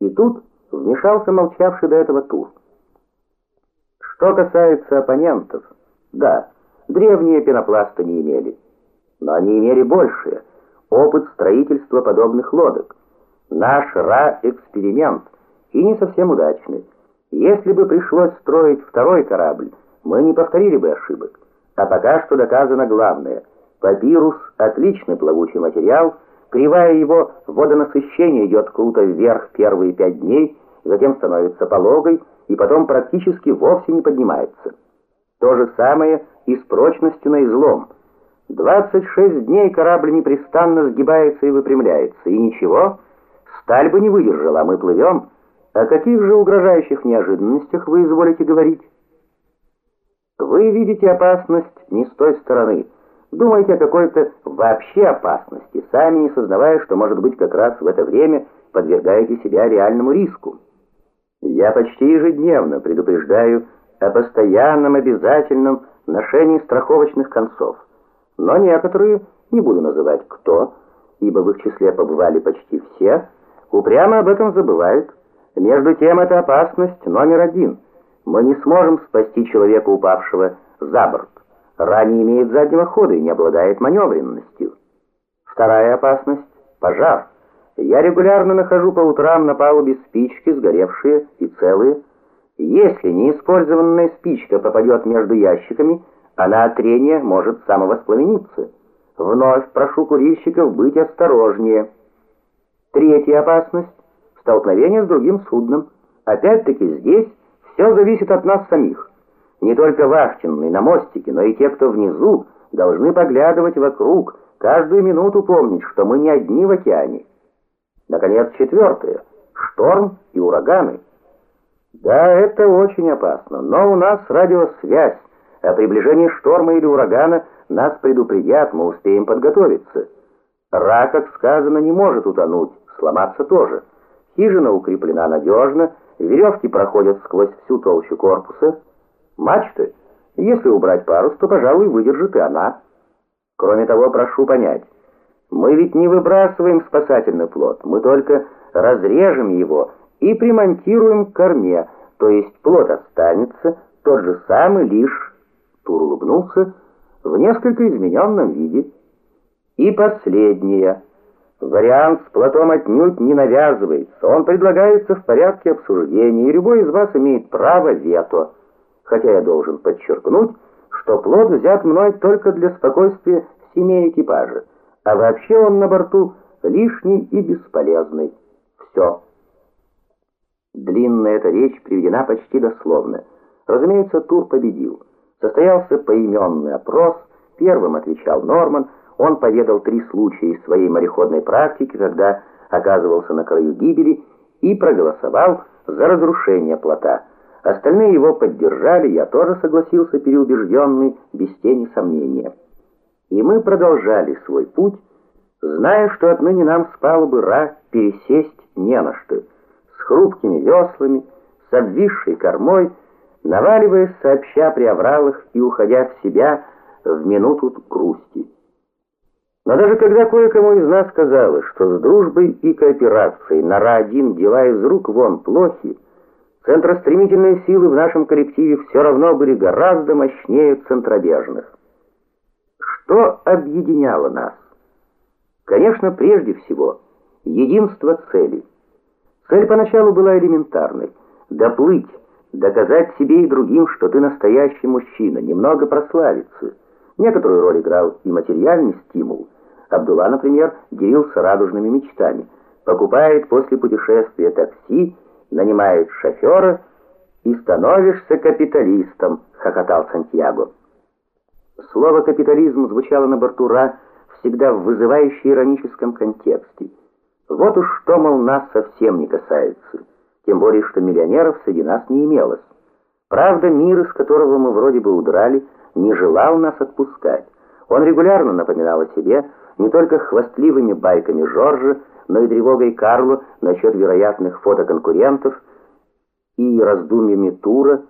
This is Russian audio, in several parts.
И тут вмешался молчавший до этого Тур. Что касается оппонентов, да, древние пенопласты не имели, но они имели большее опыт строительства подобных лодок. Наш Ра-эксперимент, и не совсем удачный. Если бы пришлось строить второй корабль, мы не повторили бы ошибок. А пока что доказано главное. Папирус – отличный плавучий материал, кривая его водонасыщения идет круто вверх первые пять дней, затем становится пологой и потом практически вовсе не поднимается. То же самое и с прочностью на излом. 26 дней корабль непрестанно сгибается и выпрямляется, и ничего, сталь бы не выдержала, а мы плывем. О каких же угрожающих неожиданностях вы изволите говорить? Вы видите опасность не с той стороны. Думаете о какой-то вообще опасности, сами не сознавая, что, может быть, как раз в это время подвергаете себя реальному риску. Я почти ежедневно предупреждаю о постоянном обязательном ношении страховочных концов. Но некоторые, не буду называть кто, ибо в их числе побывали почти все, упрямо об этом забывают. Между тем, это опасность номер один. Мы не сможем спасти человека, упавшего за борт. Ран не имеет заднего хода и не обладает маневренностью. Вторая опасность — пожар. Я регулярно нахожу по утрам на палубе спички, сгоревшие и целые. Если неиспользованная спичка попадет между ящиками, она от трения может самовоспламениться. Вновь прошу курильщиков быть осторожнее. Третья опасность — столкновение с другим судном. Опять-таки здесь все зависит от нас самих. Не только вахтенные на мостике, но и те, кто внизу, должны поглядывать вокруг, каждую минуту помнить, что мы не одни в океане. Наконец, четвертое — шторм и ураганы. Да, это очень опасно, но у нас радиосвязь. О приближении шторма или урагана нас предупредят, мы успеем подготовиться. Ра, как сказано, не может утонуть, сломаться тоже. Хижина укреплена надежно, веревки проходят сквозь всю толщу корпуса. Мачты, если убрать парус, то, пожалуй, выдержит и она. Кроме того, прошу понять, мы ведь не выбрасываем спасательный плот, мы только разрежем его и примонтируем к корме, то есть плот останется тот же самый, лишь, Тур улыбнулся, в несколько измененном виде. И последнее. Вариант с плотом отнюдь не навязывается, он предлагается в порядке обсуждения, и любой из вас имеет право вето. Хотя я должен подчеркнуть, что плот взят мной только для спокойствия семей экипажа, а вообще он на борту лишний и бесполезный. Все. Длинная эта речь приведена почти дословно. Разумеется, Тур победил. Состоялся поименный опрос, первым отвечал Норман, он поведал три случая из своей мореходной практики, когда оказывался на краю гибели, и проголосовал за разрушение плота. Остальные его поддержали, я тоже согласился переубежденный, без тени сомнения. И мы продолжали свой путь, зная, что отныне нам с палубы Ра пересесть не на что, с хрупкими веслами, с обвисшей кормой, наваливаясь сообща при овралах и уходя в себя в минуту грусти. Но даже когда кое-кому из нас казалось, что с дружбой и кооперацией на Ра-1 дела из рук вон плохи, центростремительные силы в нашем коллективе все равно были гораздо мощнее центробежных. Что объединяло нас? Конечно, прежде всего, единство цели. Цель поначалу была элементарной – доплыть, доказать себе и другим, что ты настоящий мужчина, немного прославиться. Некоторую роль играл и материальный стимул – Абдулла, например, делился радужными мечтами. Покупает после путешествия такси, нанимает шофера и становишься капиталистом, хохотал Сантьяго. Слово «капитализм» звучало на борту Ра всегда в вызывающе ироническом контексте. Вот уж что, мол, нас совсем не касается. Тем более, что миллионеров среди нас не имелось. Правда, мир, из которого мы вроде бы удрали, не желал нас отпускать. Он регулярно напоминал о себе, не только хвастливыми байками Жоржа, но и тревогой Карло насчет вероятных фотоконкурентов и раздумьями Тура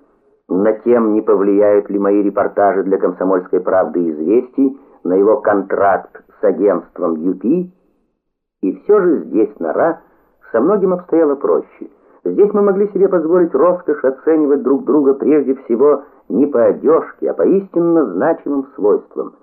на тем, не повлияют ли мои репортажи для «Комсомольской правды» и «Известий» на его контракт с агентством UP. И все же здесь, на Со многим обстояло проще. Здесь мы могли себе позволить роскошь оценивать друг друга прежде всего не по одежке, а по истинно значимым свойствам –